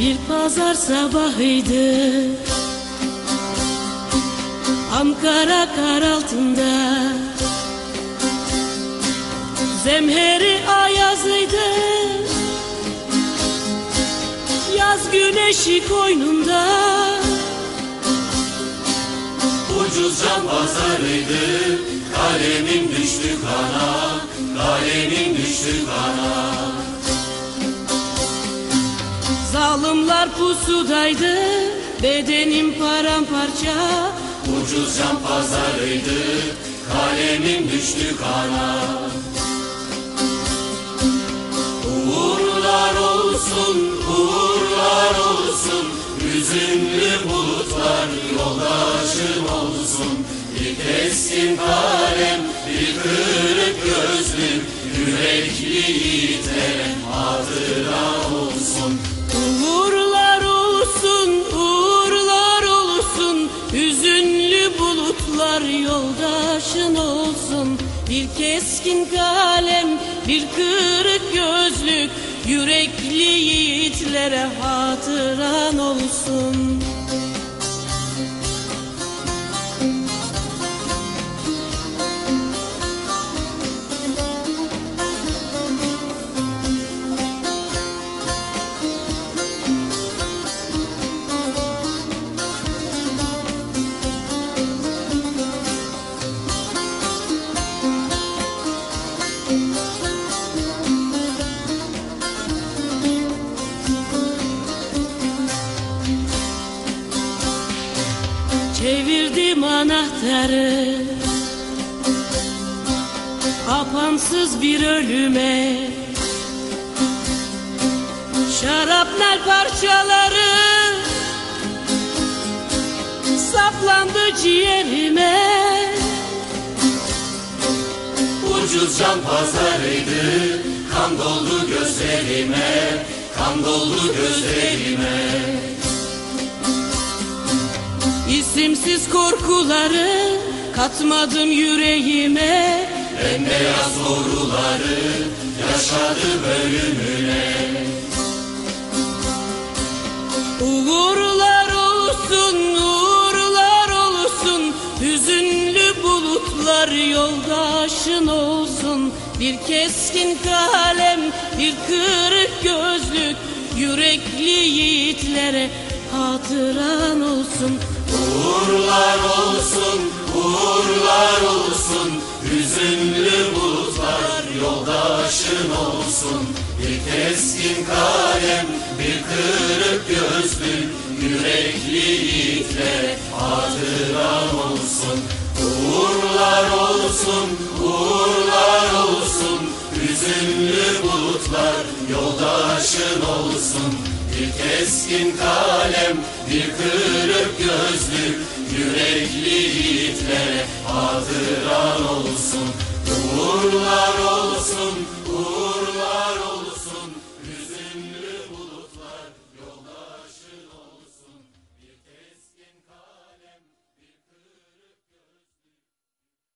Bir pazar sabahıydı. Ankara kar altında. Zemheri ayazıydı. Yaz güneşi koynunda. Ucuz can pazarıydı. Kalemim düştü kana Kalemim düştü kana Zalimler pusudaydı Bedenim paramparça. Ucuz can pazarıydı Kalemim düştü kana. Uğurlar olsun, uğurlar olsun Hüzünlü bulutlar yoldaşın olsun. Bir keskin kalem, keskin kalem, bir kırık gözlük Yürekli yiğitlere hatıran olsun Çevirdim anahtarı. Apansız bir ölüme. Şarapnel parçaları. Saplandı ciğerime. Ucuz can pazarıydı Kan doldu gözlerime Kan doldu gözlerime İsimsiz korkuları Katmadım yüreğime. Bembeyaz doğruları Yaşadı bölümüne Uğurlar olsun, uğurlar olsun. Hüzünlü bulutlar yoldaşın olsun. Bir keskin kalem, bir kırık gözlük. Yürekli yiğitlere hatıran olsun Uğurlar olsun, uğurlar olsun. Hüzünlü bulutlar yoldaşın olsun. Bir keskin kalem, bir kırık gözlü Yürekli yiğitlere hatıran olsun. Uğurlar olsun, uğurlar Bulutlar yoldaşın olsun. Bir keskin kalem, bir kırık gözlü Yürekli yiğitlere hatıran olsun. Uğurlar